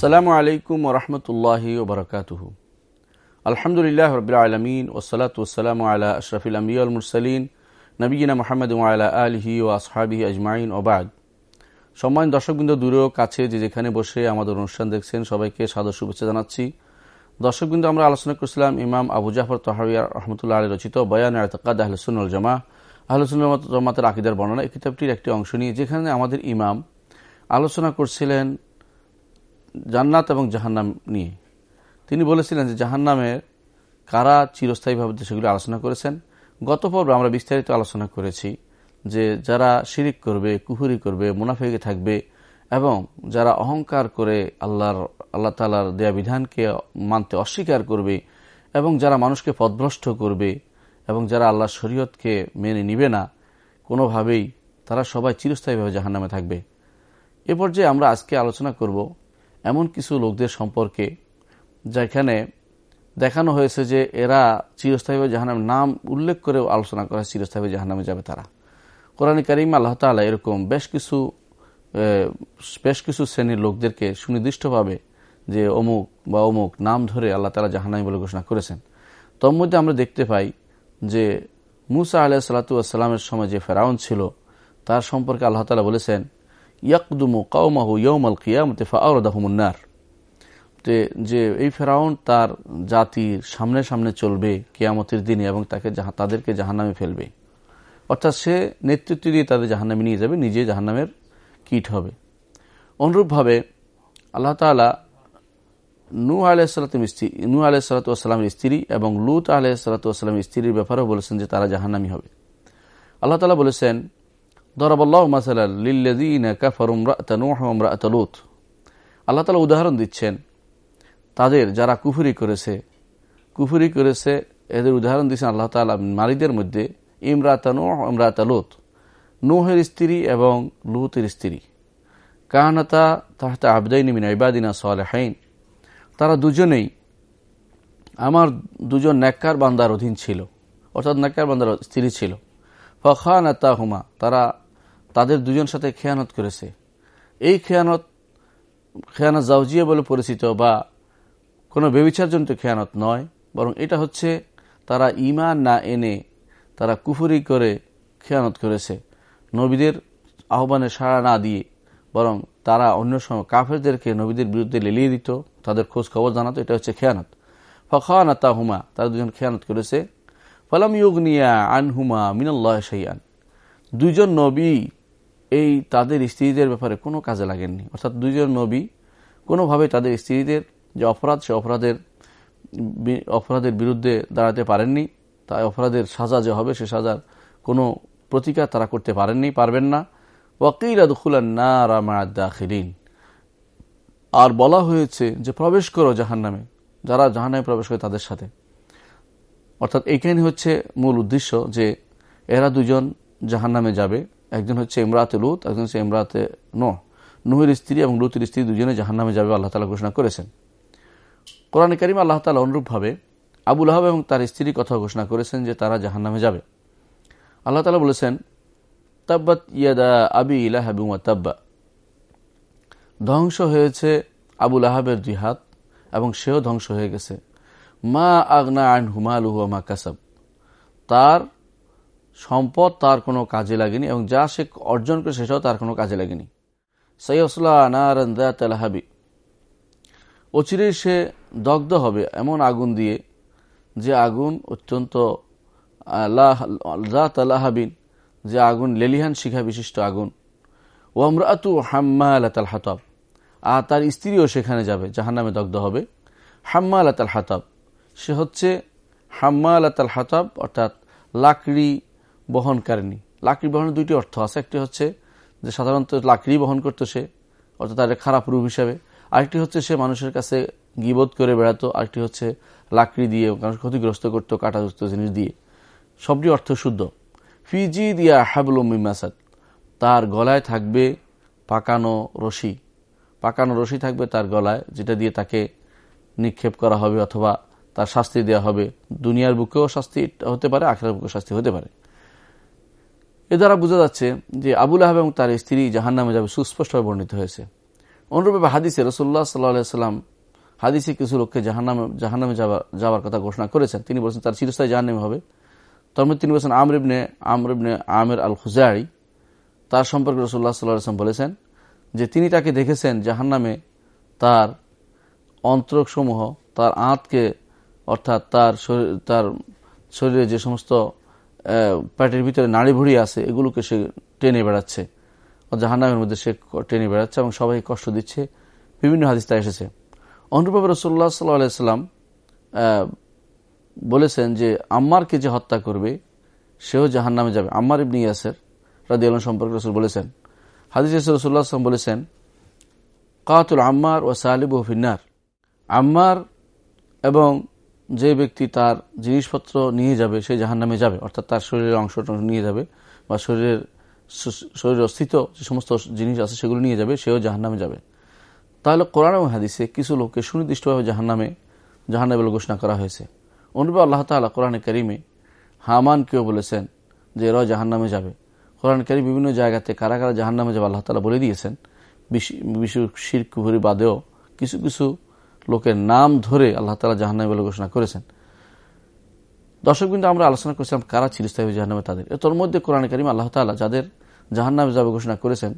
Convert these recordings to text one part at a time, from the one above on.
আসসালামু আলাইকুম ওরহমতুল্লাহ ওবরকাতুহু আলহামদুলিল্লাহ রবিল আলমিন ওসলাত ওসালাম আলা আশরফিল আম্বিউল মুরসালিন নবীনা মোহাম্মদ আলা আলহি ও আসহাবিহি আজমাইন ওবাদ সম্মান দর্শকবৃন্দ, দূরেও কাছে যে যেখানে বসে আমাদের অনুষ্ঠান দেখছেন, সবাইকে সাদর শুভেচ্ছা জানাচ্ছি। দর্শকবৃন্দ, আমরা আলোচনা করছিলাম ইমাম আবু জাফর তহাবিয়া রহমতুল্লাহ আলী রচিত বয়ান আতকাদ আহলসুল জামা আহলসুল জামাতের আকিদার বর্ণনা এই কিতাবটির একটি অংশ নিয়ে, যেখানে আমাদের ইমাম আলোচনা করছিলেন জান্নাত এবং জাহান্নাম নিয়ে। তিনি বলেছিলেন যে জাহান্নামের কারা চিরস্থায়ীভাবে সেগুলি আলোচনা করেছেন। গত পর্বে আমরা বিস্তারিত আলোচনা করেছি যে যারা শিরিক করবে কুহুরি করবে, মুনাফিকে থাকবে এবং যারা অহংকার করে আল্লাহর, আল্লাহ তালার দেয়া বিধানকে মানতে অস্বীকার করবে এবং যারা মানুষকে পদভ্রষ্ট করবে এবং যারা আল্লাহর শরীয়তকে মেনে নিবে না, কোনোভাবেই তারা সবাই চিরস্থায়ীভাবে জাহান্নামে থাকবে। এ পর্যায়ে আমরা আজকে আলোচনা করব এমন কিছু লোকদের সম্পর্কে যেখানে দেখানো হয়েছে যে এরা চিরস্থায়ীভাবে জাহান্নামের নাম উল্লেখ করেও আলোচনা করা চিরস্থায়ী জাহানামে যাবে তারা। কোরআন করিম আল্লাহ তালা এরকম বেশ কিছু বেশ কিছু শ্রেণির লোকদেরকে সুনির্দিষ্টভাবে যে অমুক বা অমুক নাম ধরে আল্লাহ তালা জাহান্নামি বলে ঘোষণা করেছেন। তোর মধ্যে আমরা দেখতে পাই যে মুসা আলাহ সাল্লাতামের সময় যে ফেরাউন ছিল, তার সম্পর্কে আল্লাহ তালা বলেছেন ইয়াকদুমু কাউমাহু ইয়ৌমাল কিয়ামতে ফাউরদাহমুন্নার যে এই ফেরাউন তার জাতির সামনে সামনে চলবে কেয়ামতের দিনে এবং তাকে তাদেরকে জাহান্নামে ফেলবে। অর্থাৎ সে নেতৃত্ব দিয়ে তাদের জাহান্নামে নিয়ে যাবে নিজে জাহান্নামের কিট হবে। অনুরূপভাবে আল্লাহ তালা নু আলাইসালাম স্ত্রী নু আলাইসালাতামের স্ত্রী এবং লুত আলাইসালাতামের স্ত্রীর ব্যাপারেও বলেছেন যে তারা জাহান্নামি হবে। আল্লাহ তালা বলেছেন দরাবল্লাহ মাসাল লিল্লাদিন কাফারুম রাতলুত আল্লাহ তালা উদাহরণ দিচ্ছেন, তাদের যারা কুফুরি করেছে। কুফুরি করেছে, এদের উদাহরণ দিচ্ছেন আল্লাহ তালা নারীদের মধ্যে ইমরাতানু ইমরাতালুত নুহের স্ত্রী এবং লুতের স্ত্রী। কাহানাতা তাহতা আবদাইনি মিন ইবাদিনা সালেহাইন তারা দুজনেই, আমার দুজন ন্যাক্কার বান্দার অধীন ছিল, অর্থাৎ ন্যাক্কার বান্দার স্ত্রী ছিল। ফখানাতা হুমা তারা তাদের দুজন সাথে খেয়ানত করেছে। এই খেয়ানত খেয়ানত জাউজিয়া বলে পরিচিত বা কোনো বেবিচারজনিত খেয়ানত নয়, বরং এটা হচ্ছে তারা ইমান না এনে তারা কুফুরি করে খেয়ানত করেছে। নবীদের আহ্বানে সাড়া না দিয়ে, বরং তারা অন্য সময় কাফেরদেরকে নবীদের বিরুদ্ধে লেলিয়ে দিত, তাদের খোঁজ খবর জানাতো, এটা হচ্ছে খেয়ানত। ফখানাতা হুমা তারা দুজন খেয়ানত করেছে। ফলাম ইউগনিয়া আনহুমা মিনাল্লাহ সাইয়ান দুইজন নবী এই তাদের স্ত্রীদের ব্যাপারে কোনো কাজে লাগেননি। অর্থাৎ দুইজন নবী কোনোভাবে তাদের স্ত্রীদের যে অপরাধ, সে অপরাধের অপরাধের বিরুদ্ধে দাঁড়াতে পারেননি। তাই অপরাধের সাজা যে হবে, সে সাজার কোনো প্রতিকার তারা করতে পারেননি, পারবেন না। ওয়াকিল না রামায়াদ্দাখিলিন আর বলা হয়েছে যে প্রবেশ করো জাহান নামে যারা জাহান নামে প্রবেশ করে তাদের সাথে। অর্থাৎ এইখানে হচ্ছে মূল উদ্দেশ্য যে এরা দুজন জাহান নামে যাবে। একজন হচ্ছে ইমরাতে লুত, একজন হচ্ছে ইমরাতে নো নুহের স্ত্রী এবং লুতের স্ত্রী দুজনে জাহান নামে যাবে, আল্লাহ তালা ঘোষণা করেছেন। কোরআন করিম আল্লাহ তালা অনুরূপভাবে আবুল আহাব এবং তার স্ত্রীর কথা ঘোষণা করেছেন যে তারা জাহান নামে যাবে। আল্লাহ তালা বলেছেন, তাব্বাত ইয়াদা আবি ইলাহাবিমা তাব্বা। ধ্বংস হয়েছে আবুল আহাবের দুই হাত এবং সেও ধ্বংস হয়ে গেছে। মা আগনা আইন হুমালুহু মা কাসাব। তার সম্পদ তার কোনো কাজে লাগেনি এবং যা সে অর্জন করে সেটাও তার কোনো কাজে লাগেনি। সৈয়সলা আনারাহাবি অচিরেই সে দগ্ধ হবে এমন আগুন দিয়ে যে আগুন অত্যন্ত আল্লাহাবিন যে আগুন লেলিহান শিখা বিশিষ্ট আগুন। ওমরাতু হাম্মা আলাতাল হাতাব আর তার স্ত্রীও সেখানে যাবে জাহান নামে দগ্ধ হবে। হাম্মা আলাতাল হাতাব সে হচ্ছে হাম্মা আলাতাল হাতাব, অর্থাৎ লাকড়ি বহনকারিণী। লাকড়ি বহনের দুইটি অর্থ আছে। একটি হচ্ছে যে সাধারণত লাকড়ি বহন করতো সে, অর্থাৎ তার খারাপ রূপ হিসাবে। আরেকটি হচ্ছে সে মানুষের কাছে গিবোধ করে বেড়াতো। আরেকটি হচ্ছে লাকড়ি দিয়ে মানুষ ক্ষতিগ্রস্ত করতো কাটাযুক্ত জিনিস দিয়ে। সবটি অর্থ শুদ্ধ। ফিজি দিয়া হাবলুমিমাসাদ তার গলায় থাকবে পাকানো রশি। পাকানো রশি থাকবে তার গলায়, যেটা দিয়ে তাকে নিক্ষেপ করা হবে অথবা তার শাস্তি দেওয়া হবে। দুনিয়ার বুকেও শাস্তি হতে পারে আখেরার বুকেও শাস্তি হতে পারে। এ দ্বারা বোঝা যাচ্ছে যে আবুল আহাব এবং তার স্ত্রী জাহান নামে যাবে সুস্পষ্টভাবে বর্ণিত হয়েছে। অনুরূপে হাদিসে রসুল্লাহ সাল্লাহ সাল্লাম হাদিসে কিছু লোককে জাহান্নামে জাহান্নামে যাওয়ার কথা ঘোষণা করেছেন। তিনি বলছেন তার চিরস্থায়ী জাহান্নামে হবে। তার মধ্যে তিনি বলছেন আমরিবনে আমরিবনে আমের আল খুজারি তার সম্পর্কে রসুল্লাহ সাল্লাম বলেছেন যে তিনি তাকে দেখেছেন জাহান্নামে তার অন্তরকসমূহ তার আঁতকে অর্থাৎ তার শরীর, তার শরীরে যে সমস্ত প্যাটের ভিতরে নাড়ি ভুড়ি আছে, এগুলোকে সে টেনে বেড়াচ্ছে। জাহান্নামের মধ্যে সে টেনে বেড়াচ্ছে এবং সবাই কষ্ট দিচ্ছে। বিভিন্ন হাদিস্তা এসেছে। অনুরূপে সাল্লাহ সাল্লাম বলেছেন যে আম্মারকে যে হত্যা করবে, সেও জাহান নামে যাবে। আম্মার ইবনি ইয়াসের রাদি আলম সম্পর্কে রসুল বলেছেন। হাদিস রসুল্লাহ আসলাম বলেছেন কাতুল আম্মার ও সালিব ফিন্নার আম্মার এবং যে ব্যক্তি তার জিনিসপত্র নিয়ে যাবে, সে জাহান নামে যাবে, অর্থাৎ তার শরীরের অংশটা নিয়ে যাবে, বা শরীরের শরীরের অস্তিত্ব যে সমস্ত জিনিস আছে সেগুলো নিয়ে যাবে, সেও জাহান নামে যাবে। তাহলে কোরআন এবং হাদিসে কিছু লোককে সুনির্দিষ্টভাবে জাহান নামে জাহান্নামে বলে ঘোষণা করা হয়েছে। অনুরূপে আল্লাহ তালা কোরআনে করিমে হামানকেও বলেছেন যে এরাও জাহান নামে যাবে। কোরআন করিম বিভিন্ন জায়গাতে কারা কারা জাহান নামে যাবে আল্লাহ তালা বলে দিয়েছেন। বিশ্ব শির কুহুরি বাদেও কিছু কিছু লোকের নাম ধরে আল্লাহ তালা জাহান্নামে বলে ঘোষণা করেছেন। দর্শক কিন্তু আমরা আলোচনা করেছিলাম কারা চিরস্থায়ী জাহান্নামে তাদের। এ তোর মধ্যে কোরআন করিম আল্লাহ তালা যাদের জাহান্নামে যাবে ঘোষণা করেছেন,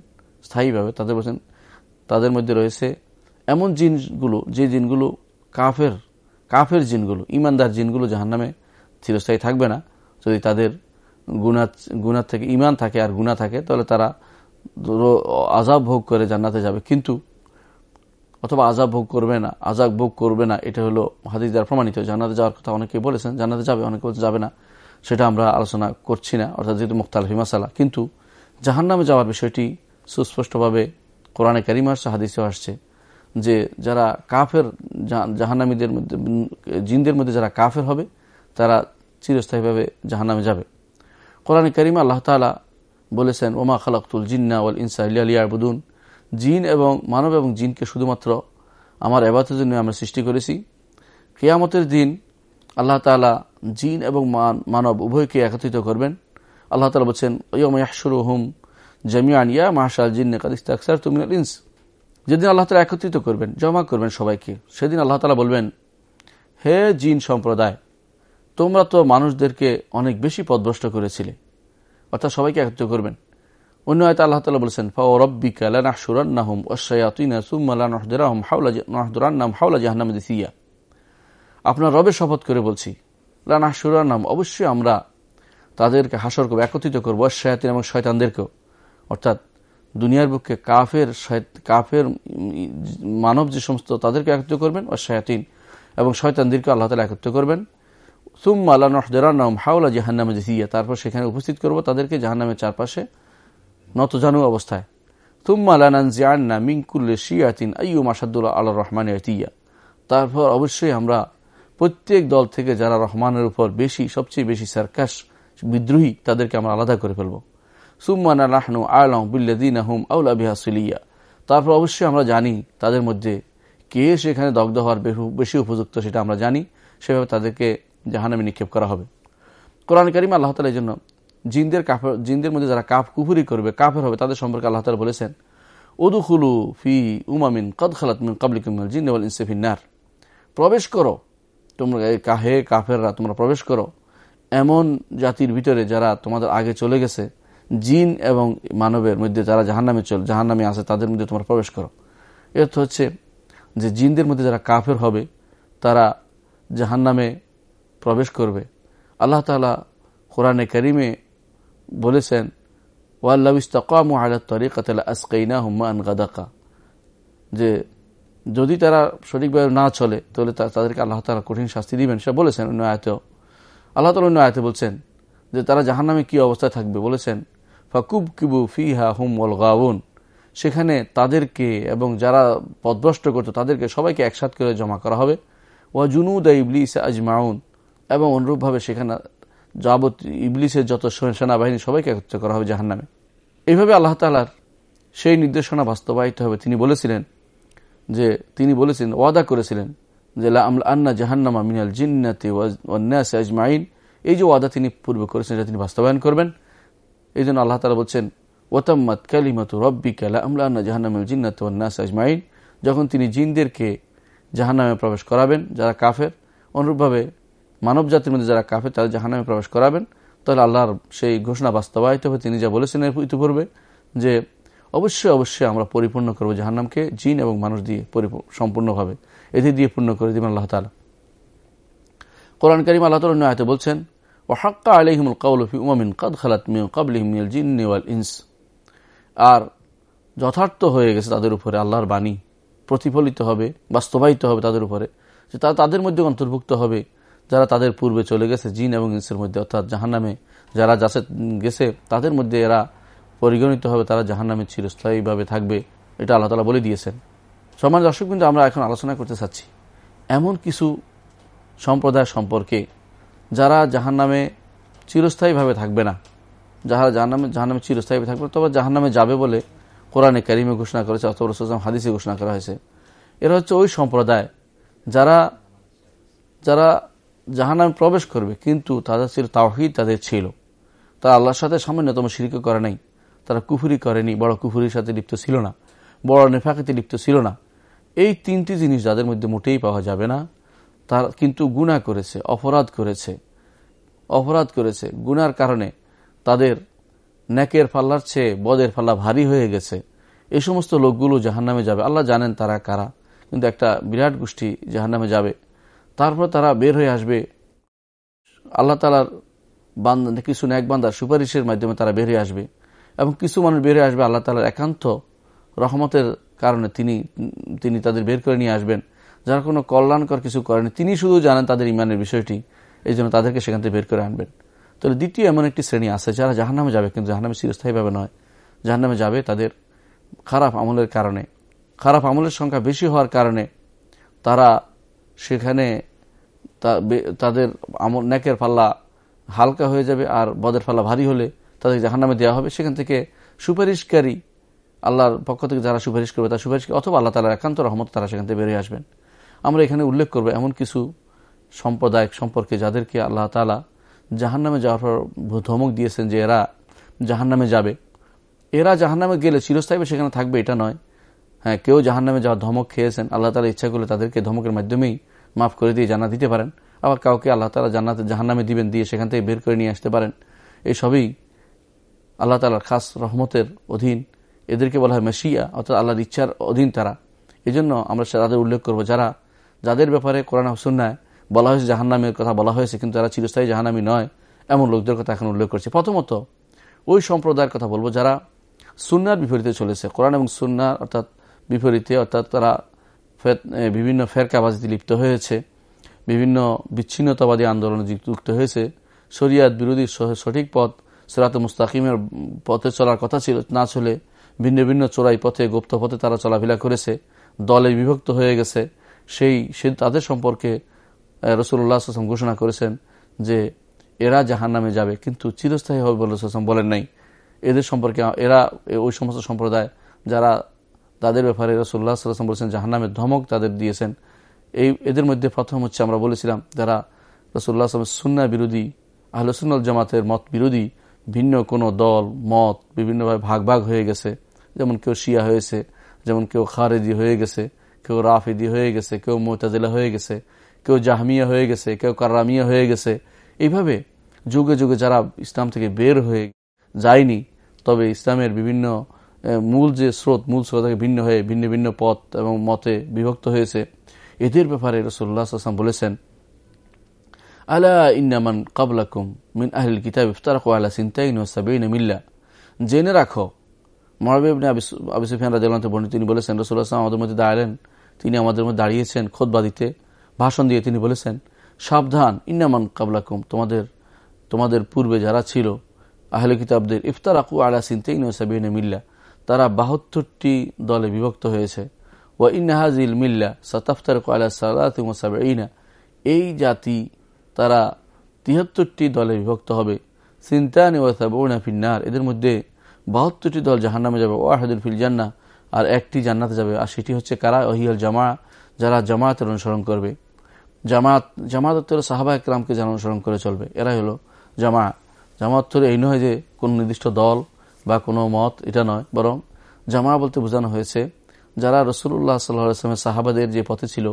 স্থায়ীভাবে তাদের বলছেন, তাদের মধ্যে রয়েছে এমন জিনগুলো, যে জিনগুলো কাফের কাফের জিনগুলো, ইমানদার জিনগুলো জাহান নামে চিরস্থায়ী থাকবে না। যদি তাদের গুণা গুণার থেকে ইমান থাকে আর গুণা থাকে, তাহলে তারা আজাব ভোগ করে জান্নাতে যাবে। কিন্তু অথবা আজাব ভোগ করবে না আজাব ভোগ করবে না, এটা হলো হাদিস দ্বারা প্রমাণিত। জান্নাতে যাওয়ার কথা অনেকে বলেছেন, জান্নাতে যাবে, অনেকে যাবে না, সেটা আমরা আলোচনা করছি না, অর্থাৎ যেহেতু মুক্তাল হিমাসালা কিন্তু জাহান নামে যাওয়ার বিষয়টি সুস্পষ্টভাবে কোরআনে কারিমার হাদিসেও আসছে যে যারা কাফের জাহান্নামীদের মধ্যে, জিনদের মধ্যে যারা কাফের হবে, তারা চিরস্থায়ীভাবে জাহান্নামে যাবে। কোরআনে করিমা আল্লাহ তালা বলেছেন, ওমা খালাকুল জিন্না ওয়াল ইনসা ইলিয়াবুদুন জিন এবং মানব এবং জিনকে শুধুমাত্র আমার এবাতের জন্য আমরা সৃষ্টি করেছি। কেয়ামতের দিন আল্লাহ তালা জিন এবং মানব উভয়কে একত্রিত করবেন। আল্লাহ তালা বলছেন ওয়মায়াসুর হুম জামিয়ান ইয়া মাহাশাল জিন্নে কাদিস্তাকসার তুমিনাল ইনস। যেদিন আল্লাহ তালা একত্রিত করবেন, জমা করবেন সবাইকে, সেদিন আল্লাহ তালা বলবেন, হে জিন সম্প্রদায়, তোমরা তো মানুষদেরকে অনেক বেশি পদভ্রষ্ট করেছিলে, অর্থাৎ সবাইকে একত্রিত করবেন। অন্য হয়তো আল্লাহ তালা বলছেন ফাও রব্বিকা লানাহ সুরান্নাহম ওসায়াতুইনা সুম্মালা নহদরাহম হাউলা নহদরান্নাম হাউলা জাহান্নাম দিসিয়া। আপনার রবের শপথ করে বলছি লানাহ সুরান্নাম অবশ্যই আমরা তাদেরকে হাসর করব, একত্রিত করব অশায়াতিন এবং শয়তানদেরকেও। অর্থাৎ দুনিয়ার বুকে কাফের কাফের মানব যে সমস্ত তাদেরকে একত্রিত করবেন ও শায়াতিন এবং শয়তানদেরকে আল্লাহ তালা একত্রিত করবেন। সুম্মা আল্লাহ নহদরানাম হাওলা জাহান্নামে জিয়া তারপর সেখানে উপস্থিত করব, তাদেরকে জাহান্নামের চারপাশে নতজানু অবস্থায়। তুম্মা লানান জিয়ান্না মিঙ্কুল্লে শিয়াতিন আইয়ুম আসাদুল্লাহ আল্লাহ রহমান ইয়া তারপর অবশ্যই আমরা প্রত্যেক দল থেকে যারা রহমানের উপর বেশি, সবচেয়ে বেশি সার্কাস বিদ্রোহী, তাদেরকে আমরা আলাদা করে ফেলব। সুম্মানা নাহনু আলম বিল্লাদিন আহম আউলা বিহাসিলিয়া তারপর অবশ্যই আমরা জানি তাদের মধ্যে কে সেখানে দগ্ধ হওয়ার বেশি উপযুক্ত সেটা আমরা জানি। সেভাবে তাদেরকে জাহানামে নিক্ষেপ করা হবে। কোরআন করিম আল্লাহ তালা এই জন্য জিনদের কাফের, জিনদের মধ্যে যারা কাফ কুফুরি করবে, কাফের হবে, তাদের সম্পর্কে আল্লাহ তালা বলেছেন ওদুখুলু ফি উমামিন কদ খালাত মিন কাবলিকুমিন জিন ইনসেফিনার প্রবেশ করো। তোমরা কাহে, কাফেররা, তোমরা প্রবেশ করো। এমন জাতির ভিতরে যারা তোমাদের আগে চলে গেছে, জিন এবং মানবের মধ্যে যারা জাহান্নামে চল, জাহান্নামে আছে, তাদের মধ্যে তোমরা প্রবেশ করো। এর তো হচ্ছে যে জিনদের মধ্যে যারা কাফের হবে, তারা জাহান্নামে প্রবেশ করবে। আল্লাহ তালা কোরআনে করিমে বলেছেন হুম্মান গাদাকা। যে যদি তারা সঠিকভাবে না চলে, তাহলে তাদেরকে আল্লাহ তালা কঠিন শাস্তি দিবেন। সে বলেছেন অন্য আয়তেও। আল্লাহ তালা অন্য আয়তে বলছেন যে তারা জাহান্নামে কি অবস্থায় থাকবে? বলেছেন ফাকুব কিবু ফিহা হুম ওল গাউন। সেখানে তাদেরকে এবং যারা পদভ্রষ্ট করত, তাদেরকে সবাইকে একসাথ করে জমা করা হবে। ওয়া জুনুদ ইবলিস আজমাউন। এবং অনুরূপভাবে সেখানে যাবত ইবলিসের যত সেনাবাহিনী সবাইকে একত্রিত করা হবে জাহান নামে এইভাবে আল্লাহ তালার সেই নির্দেশনা বাস্তবায়িত হবে। তিনি বলেছিলেন যে, তিনি বলেছিলেন ওয়াদা করেছিলেন যে আন্না জাহান্নামা মিনাল জিন্নাতে ওয়ান্নাসে আজমাইন। এই যে ওয়াদা তিনি পূর্বে করেছেন যা তিনি বাস্তবায়ন করবেন। এই জন্য আল্লাহ তালা বলছেন ওতাম্মাত কালিমাত রব্বিকা আমলা আন্না জাহান্নামুল জিন্নাত নাস আজমাইন। যখন তিনি জিনদেরকে জাহান্নামে প্রবেশ করাবেন, যারা কাফের, অনুরূপভাবে মানব জাতির মধ্যে যারা কাফের, তারা জাহান্নামে প্রবেশ করাবেন। তাহলে আল্লাহর সেই ঘোষণা বাস্তবায়িত হবে। তিনি যা বলেছেন ইতিপূর্বে যে, অবশ্যই অবশ্যই আমরা পরিপূর্ণ করব জাহান্নামকে, জিন এবং মানুষ দিয়ে সম্পূর্ণভাবে। এটি দিয়ে পূর্ণ করে দিবেন আল্লাহ তালা কোরআন করিম আল্লাহ তাল আয়তে বলছেন ও হাক্কা আলহিমুল কাউলফি উমামিন কাদ খালাত মিউ কাবলিহিমিল জিন ওয়াল ইনস। আর যথার্থ হয়ে গেছে তাদের উপরে আল্লাহর বাণী। প্রতিফলিত হবে, বাস্তবায়িত হবে তাদের উপরে। যে তারা তাদের মধ্যে অন্তর্ভুক্ত হবে যারা তাদের পূর্বে চলে গেছে, জিন এবং ইনসের মধ্যে, অর্থাৎ জাহান্নামে যারা যাচ্ছে গেছে, তাদের মধ্যে এরা পরিগণিত হবে, তারা জাহান্নামে চিরস্থায়ীভাবে থাকবে। এটা আল্লাহ তালা বলে দিয়েছেন। সমাজ দর্শক কিন্তু আমরা এখন আলোচনা করতে চাচ্ছি। এমন কিছু সম্প্রদায় সম্পর্কে যারা জাহান্নামে চিরস্থায়ীভাবে থাকবে না। যারা জাহান্নামে জাহান্নামে চিরস্থায়ী থাকবে তবে জাহান্নামে যাবে বলে কোরআনে কারিমে ঘোষণা করেছে, অথবা রসুলাম হাদিসে ঘোষণা করা হয়েছে। এরা হচ্ছে ওই সম্প্রদায় যারা যারা জাহান্নামে প্রবেশ করবে, কিন্তু তাদের ছিল তাওহিদ তাদের ছিল। তারা আল্লাহর সাথে সামান্যতম শিরিক করে নাই। তারা কুফুরি করেনি, বড় কুফুরির সাথে লিপ্ত ছিল না, বড় নেফাকিতে লিপ্ত ছিল না। এই তিনটি জিনিস যাদের মধ্যে মোটেই পাওয়া যাবে না। তার কিন্তু গুণা করেছে, অপরাধ করেছে। অপরাধ করেছে গুনার কারণে তাদের ন্যাকের পাল্লার চেয়ে বদের পাল্লা ভারী হয়ে গেছে। এই সমস্ত লোকগুলো জাহান্নামে যাবে। আল্লাহ জানেন তারা কারা, কিন্তু একটা বিরাট গোষ্ঠী জাহান্নামে যাবে। তারপর তারা বের হয়ে আসবে। আল্লাহ তালার বান্দা, কিছু ন্যাক বান্দার সুপারিশের মাধ্যমে তারা বের হয়ে আসবে। এবং কিছু মানুষ বের হয়ে আসবে আল্লাহ তালার একান্ত রহমতের কারণে তিনি তিনি তাদের বের করে নিয়ে আসবেন। যারা কোনো কল্যাণকর কিছু করেনি, তিনি শুধু জানেন তাদের ইমানের বিষয়টি, এই জন্য তাদেরকে সেখান থেকে বের করে আনবেন। তাহলে দ্বিতীয় এমন একটি শ্রেণি আছে, যারা জাহান্নামে যাবে, কিন্তু জাহান্নামে চিরস্থায়ীভাবে নয়। জাহান্নামে যাবে তাদের খারাপ আমলের কারণে। খারাপ আমলের সংখ্যা বেশি হওয়ার কারণে তারা সেখানে তাদের আমল ন্যাকের পাল্লা হালকা হয়ে যাবে আর বদের পাল্লা ভারী হলে তাদের জাহান্নামে দেওয়া হবে। সেখান থেকে সুপারিশকারী, আল্লাহর পক্ষ থেকে যারা সুপারিশ করবে তার সুপারিশ অথবা আল্লাহ তালার একান্ত রহমত তারা সেখান থেকে বেরিয়ে আসবেন। আমরা এখানে উল্লেখ করব এমন কিছু সম্প্রদায় সম্পর্কে যাদেরকে আল্লাহ তালা জাহান্নামে যাওয়ার পর ধমক দিয়েছেন যে এরা জাহান্নামে যাবে। এরা জাহান্নামে গেলে চিরস্থায়ী সেখানে থাকবে এটা নয়। হ্যাঁ কেউ জাহান্নামে যাওয়ার ধমক খেয়েছেন, আল্লাহ তালা ইচ্ছা করলে তাদেরকে ধমকের মাধ্যমেই মাফ করে দিয়ে জানা দিতে পারেন। আবার কাউকে আল্লাহ তালা জান্নাতে, জাহান্নামে দিবেন, দিয়ে সেখান থেকে বের করে নিয়ে আসতে পারেন। এই সবই আল্লাহ তালার খাস রহমতের অধীন। এদেরকে বলা হয় মেশিয়া অর্থাৎ আল্লাহর ইচ্ছার অধীন তারা। এই জন্য আমরা তাদের উল্লেখ করব, যারা, যাদের ব্যাপারে কোরআন সুন্নায় বলা হয়েছে, জাহান্নামের কথা বলা হয়েছে, কিন্তু তারা চিরস্থায়ী জাহান্নামি নয়, এমন লোকদের কথা এখন উল্লেখ করছে। প্রথমত, ওই সম্প্রদায়ের কথা বলব, যারা সুন্নার বিপরীতে চলেছে। কোরআন এবং সুন্নার, অর্থাৎ বিপরীতে, অর্থাৎ তারা বিভিন্ন ফেরকাবাজিতে লিপ্ত হয়েছে, বিভিন্ন বিচ্ছিন্নতাবাদী আন্দোলনে যুক্ত হয়েছে। শরিয়াত বিরোধী সঠিক পথ, সেরাত মুস্তাকিমের পথে চলার কথা ছিল, না চলে ভিন্ন ভিন্ন চোরাই পথে, গুপ্ত পথে তারা চলাফেরা করেছে, দলে বিভক্ত হয়ে গেছে। সেই, সে তাদের সম্পর্কে রসুল্লাহ আসলাম ঘোষণা করেছেন যে এরা জাহান নামে যাবে, কিন্তু চিরস্থায়ী হবে বলে রসুলাম বলেন নাই। এদের সম্পর্কে, এরা ওই সমস্ত সম্প্রদায়, যারা তাদের ব্যাপারে রসুল্লাহ সাল্লাম বলেছেন, জাহান্নামের ধমক তাদের দিয়েছেন। এই, এদের মধ্যে প্রথম হচ্ছে আমরা বলেছিলাম, যারা রসুল্লাহ আসলামের সুন্না বিরোধী আহলসুন্নল জামাতের মত বিরোধী, ভিন্ন কোনো দল, মত বিভিন্নভাবে ভাগ ভাগ হয়ে গেছে। যেমন কেউ শিয়া হয়েছে, যেমন কেউ খারেদি হয়ে গেছে, কেউ রাফিদি হয়ে গেছে, কেউ মোতাজিলা হয়ে গেছে, কেউ জাহমিয়া হয়ে গেছে, কেউ কারামিয়া হয়ে গেছে। এইভাবে যুগে যুগে যারা ইসলাম থেকে বের হয়ে যায়নি, তবে ইসলামের বিভিন্ন মূল যে স্রোত, মূল স্রোত থেকে ভিন্ন হয়ে ভিন্ন ভিন্ন পথ এবং মতে বিভক্ত হয়েছে। এদের ব্যাপারে রসুল্লাহ আসলাম বলেছেন, আলা ইন্নামান কাবলাকুম মিন আহল কিতাব ইফতারক আলা সিনতাইন ও সাবিন মিল্লা। জেনে রাখো মহাবিবনে আবি সুফিয়ান রাজু বর্ণিত, তিনি বলেছেন রসুল্লাহ আসলাম আমাদের মধ্যে দাঁড়ালেন, তিনি আমাদের মধ্যে দাঁড়িয়েছেন খোদবা দিতে ভাষণ দিয়ে তিনি বলেছেন, সাবধান ইন্নামান কাবলাকুম তোমাদের তোমাদের পূর্বে যারা ছিল আহলে কিতাবদের ইফতার আকু আলা সিনতেইন ও সাবিন মিল্লা। তারা বাহাত্তরটি দলে বিভক্ত হয়েছে। ও ইল মিল্লা সতাফতার আলা সালাতিনা এই জাতি তারা তিহাত্তরটি দলে বিভক্ত হবে। সিনতানি ও সাবনা ফিন্নার এদের মধ্যে বাহাত্তরটি দল জাহান্নামে যাবে ওয়াহেদুল ফিল জান্না আর একটি জান্নাতে যাবে, আর সেটি হচ্ছে কারা? ওহিয়াল জামা যারা জামায়াতের অনুসরণ করবে। জামাত জামাত সাহাবা একরামকে যারা অনুসরণ করে চলবে। এরাই হলো জামা জামাত এই নয় যে কোন নির্দিষ্ট দল বা কোনো মত, এটা নয়। বরং জামা বলতে বোঝানো হয়েছে, যারা রসুল্লাহ সাল্লাহামের সাহাবাদের যে পথে ছিল,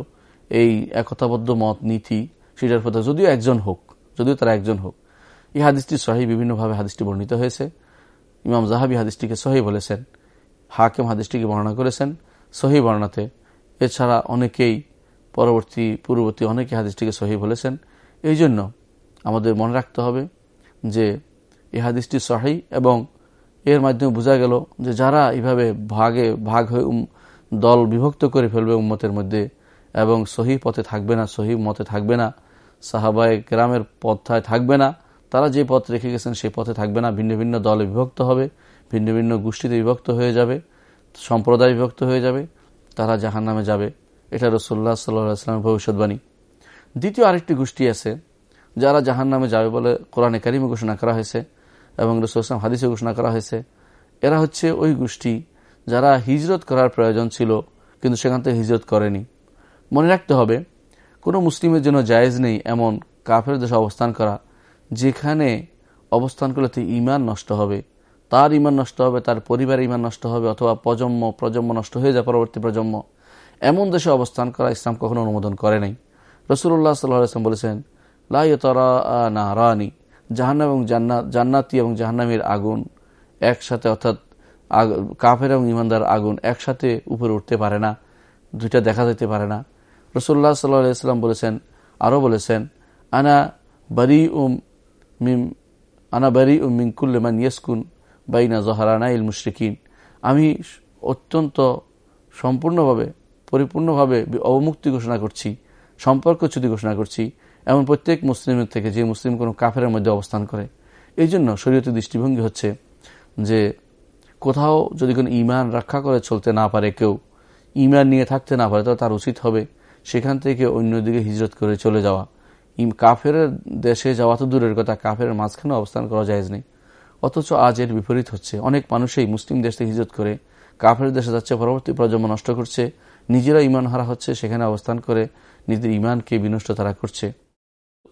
এই একতাবদ্ধ মত, নীতি, সেটার পথে যদিও একজন হোক, যদিও তারা একজন হোক, এই হাদিসটি সহি বিভিন্নভাবে হাদিসটি বর্ণিত হয়েছে। ইমাম জাহাবি হাদিসটিকে সহি বলেছেন, হাকিম হাদিসটিকে বর্ণনা করেছেন সহি বর্ণাতে এছাড়া অনেকেই পরবর্তী, পূর্ববর্তী অনেকে হাদিসটিকে সহি বলেছেন। এই জন্য আমাদের মনে রাখতে হবে যে এই হাদিসটি সহি এবং এর মাধ্যমে বোঝা গেল যে যারা এইভাবে ভাগে, ভাগ হয়ে দল বিভক্ত করে ফেলবে উম্মতের মধ্যে এবং সহি পথে থাকবে না, সহি মতে থাকবে না, সাহাবায় গ্রামের পথায় থাকবে না, তারা যে পথ রেখে গেছেন সেই পথে থাকবে না, ভিন্ন ভিন্ন দলে বিভক্ত হবে, ভিন্ন ভিন্ন গোষ্ঠীতে বিভক্ত হয়ে যাবে, সম্প্রদায় বিভক্ত হয়ে যাবে, তারা জাহান নামে যাবে। এটা রসোল্লা সাল্লামের ভবিষ্যৎবাণী। দ্বিতীয় আরেকটি গোষ্ঠী আছে, যারা জাহান নামে যাবে বলে কোরআনে কারিমে ঘোষণা করা হয়েছে এবং রসুলাম হাদিসে ঘোষণা করা হয়েছে, এরা হচ্ছে ওই গোষ্ঠী যারা হিজরত করার প্রয়োজন ছিল, কিন্তু সেখান থেকে হিজরত করেনি। মনে রাখতে হবে, কোনো মুসলিমের জন্য জায়েজ নেই এমন কাফের দেশে অবস্থান করা, যেখানে অবস্থান করলে তো ইমান নষ্ট হবে, তার ইমান নষ্ট হবে, তার পরিবারের ইমান নষ্ট হবে, অথবা প্রজন্ম প্রজন্ম নষ্ট হয়ে যায় পরবর্তী প্রজন্ম। এমন দেশে অবস্থান করা ইসলাম কখনো অনুমোদন করে নাই। রসুল্লাহ সাল্লাম বলেছেন লাই তরা না রানি জাহান্নাম এবং জান্নাত জান্নাতি এবং জাহান্নামের আগুন একসাথে, অর্থাৎ কাফের এবং ইমানদার আগুন একসাথে উপরে উঠতে পারে না, দুইটা দেখা যেতে পারে না। রসুল্লাহ সাল্লাম বলেছেন, আরও বলেছেন, আনা বারি উম মিম, আনা বারি উম মিঙ্কুল্লেমান ইয়েসকুন বাইনা জহারানা ইল মুশরিকিন। আমি অত্যন্ত সম্পূর্ণভাবে, পরিপূর্ণভাবে অবমুক্তি ঘোষণা করছি, সম্পর্ক চ্যুতি ঘোষণা করছি এমন প্রত্যেক মুসলিমের থেকে যে মুসলিম কোনো কাফের মধ্যে অবস্থান করে। এই জন্য শরীয়তের দৃষ্টিভঙ্গি হচ্ছে যে কোথাও যদি কোনো ইমান রক্ষা করে চলতে না পারে কেউ ইমান নিয়ে থাকতে না পারে, তাহলে তার উচিত হবে সেখান থেকে অন্যদিকে হিজরত করে চলে যাওয়া। ইম কাফের দেশে যাওয়া তো দূরের কথা কাফের মাঝখানে অবস্থান করা যায় নেই। অথচ আজ এর বিপরীত হচ্ছে। অনেক মানুষই মুসলিম দেশ থেকে হিজরত করে কাফের দেশে যাচ্ছে, পরবর্তী প্রজন্ম নষ্ট করছে, নিজেরা ইমান হারা হচ্ছে, সেখানে অবস্থান করে নিজেদের ইমানকে বিনষ্ট তারা করছে।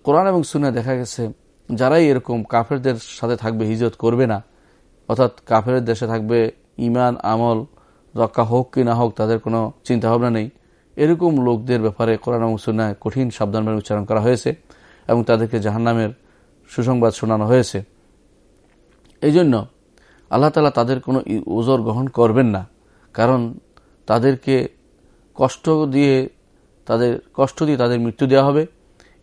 কোরআন এবং সুনে দেখা গেছে, যারাই এরকম কাফেরদের সাথে থাকবে, হিজরত করবে না, অর্থাৎ কাফের দেশে থাকবে ইমান, আমল, রক্ষা হোক কি না হোক, তাদের কোনো চিন্তা ভাবনা নেই। এরকম লোকদের ব্যাপারে কোরআন এবং সুনায় কঠিন সাবধান উচ্চারণ করা হয়েছে এবং তাদেরকে জাহান্নামের সুসংবাদ শোনানো হয়েছে। এই জন্য আল্লাহ তালা তাদের কোনো ওজোর গ্রহণ করবেন না, কারণ তাদেরকে কষ্ট দিয়ে, তাদের কষ্ট দিয়ে তাদের মৃত্যু দেওয়া হবে।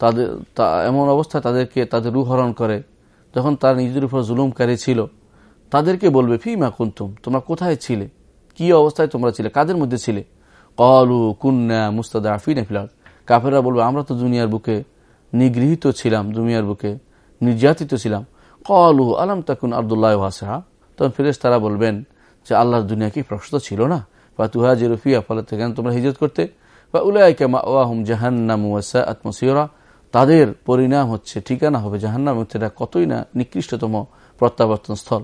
তাদের এমন অবস্থায় তাদেরকে তাদের রু হরণ করে, যখন তারা নিজেদের উপর জুলুমকারী ছিল, তাদেরকে বলবে, ফি মা কুন্তুম, তোমরা কোথায় ছিলে? কি অবস্থায় তোমরা ছিলে? কাদের মধ্যে ছিলে? কলু কুন্না মুস্তাদা আফিন ফিলার কাফেরা বলবে, আমরা তো দুনিয়ার বুকে নিগৃহীত ছিলাম, দুনিয়ার বুকে নির্যাতিত ছিলাম। কলু, আলম তাকুন আবদুল্লাহ হাসাহা তখন ফিরেস তারা বলবেন যে, আল্লাহর দুনিয়া কি প্রশ্ন ছিল না? বা তুহা জিরুফিয়া ফলে থেকে তোমরা হিজত করতে? বা উলাইকা মা ওয়াহুম জাহান্নাম ওয়াসা আত্মসিয়রা তাদের পরিণাম হচ্ছে, ঠিকানা হবে জাহান্নাম এটা কতই না নিকৃষ্টতম প্রত্যাবর্তন স্থল।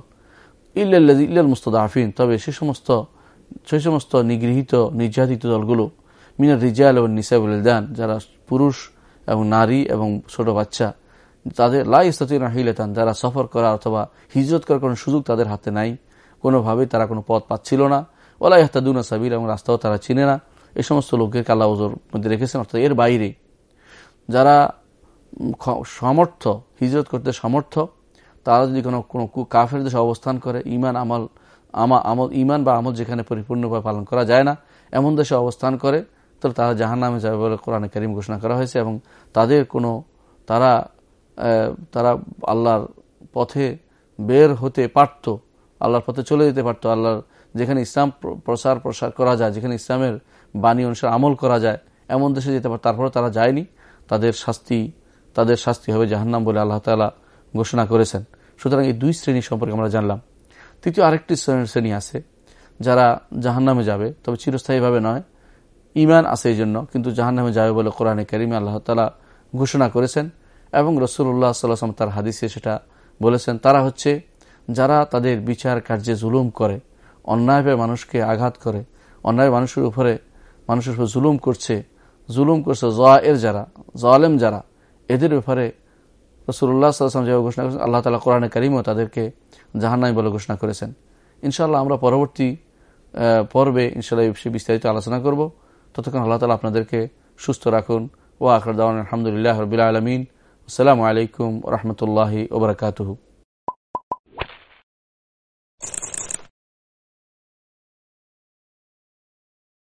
ইল্লাল ইল্লাল মুস্তদ আফিন তবে সে সমস্ত সে সমস্ত নিগৃহীত, নির্যাতিত দলগুলো, মিনার রিজাল এবং নিসাবুল দান যারা পুরুষ এবং নারী এবং ছোট বাচ্চা, তাদের লাই ইস্তাতিন হিলেতান, যারা সফর করা অথবা হিজরত করার কোনো সুযোগ তাদের হাতে নাই, কোনোভাবেই তারা কোনো পথ পাচ্ছিল না ওলাই হাত্তাদুনা সাবির এবং রাস্তাও তারা চিনে না এই সমস্ত লোকের কালা ওজোর মধ্যে রেখেছেন, অর্থাৎ এর বাইরে। যারা সমর্থ হিজরত করতে সমর্থ তারা যদি কোনো কোনো কাফের দেশে অবস্থান করে ইমান আমল, আমা, আমল ইমান বা আমল যেখানে পরিপূর্ণভাবে পালন করা যায় না, এমন দেশে অবস্থান করে, তাহলে তারা জাহান নামে যাবে বলে কোরআনে করিম ঘোষণা করা হয়েছে এবং তাদের কোনো, তারা তারা আল্লাহর পথে বের হতে পারত, আল্লাহর পথে চলে যেতে পারত, আল্লাহর, যেখানে ইসলাম প্রসার প্রসার করা যায়, যেখানে ইসলামের বাণী অনুসারে আমল করা যায়, এমন দেশে যেতে পারে তারপরে তারা যায়নি, তাদের শাস্তি তাদের শাস্তি হবে জাহান্নাম বলে আল্লাহ তালা ঘোষণা করেছেন। সুতরাং এই দুই শ্রেণি সম্পর্কে আমরা জানলাম। তৃতীয় আরেকটি শ্রেণি আছে যারা জাহান্নামে যাবে, তবে চিরস্থায়ীভাবে নয়। ইমান আছে এই জন্য, কিন্তু জাহান্নামে যাবে বলে কোরআনে করিমে আল্লাহ তালা ঘোষণা করেছেন এবং রসুল্লাহ সাল্লাম তার হাদিসে সেটা বলেছেন। তারা হচ্ছে যারা তাদের বিচার কার্যে জুলুম করে অন্যায়ভাবে মানুষকে আঘাত করে, অন্যায় মানুষের উপরে মানুষের উপর জুলুম করছে। জুলুম করছে এর যারা, জালেম যারা এদের ব্যাপারে রসুল্লাহ সাল্লাম যেভাবে ঘোষণা করেছেন, আল্লাহ তালা কোরআনে কারিমও তাদেরকে জাহান্নাই বলে ঘোষণা করেছেন। ইনশাআল্লাহ আমরা পরবর্তী পর্বে ইনশাআল্লাহ বিষয়ে বিস্তারিত আলোচনা করব। ততক্ষণ আল্লাহ তালা আপনাদেরকে সুস্থ রাখুন। ও আখরদান আলহামদুলিল্লাহ রবিল আলমিন। আসসালামু আলাইকুম রহমতুল্লাহি ওবরাকাতহু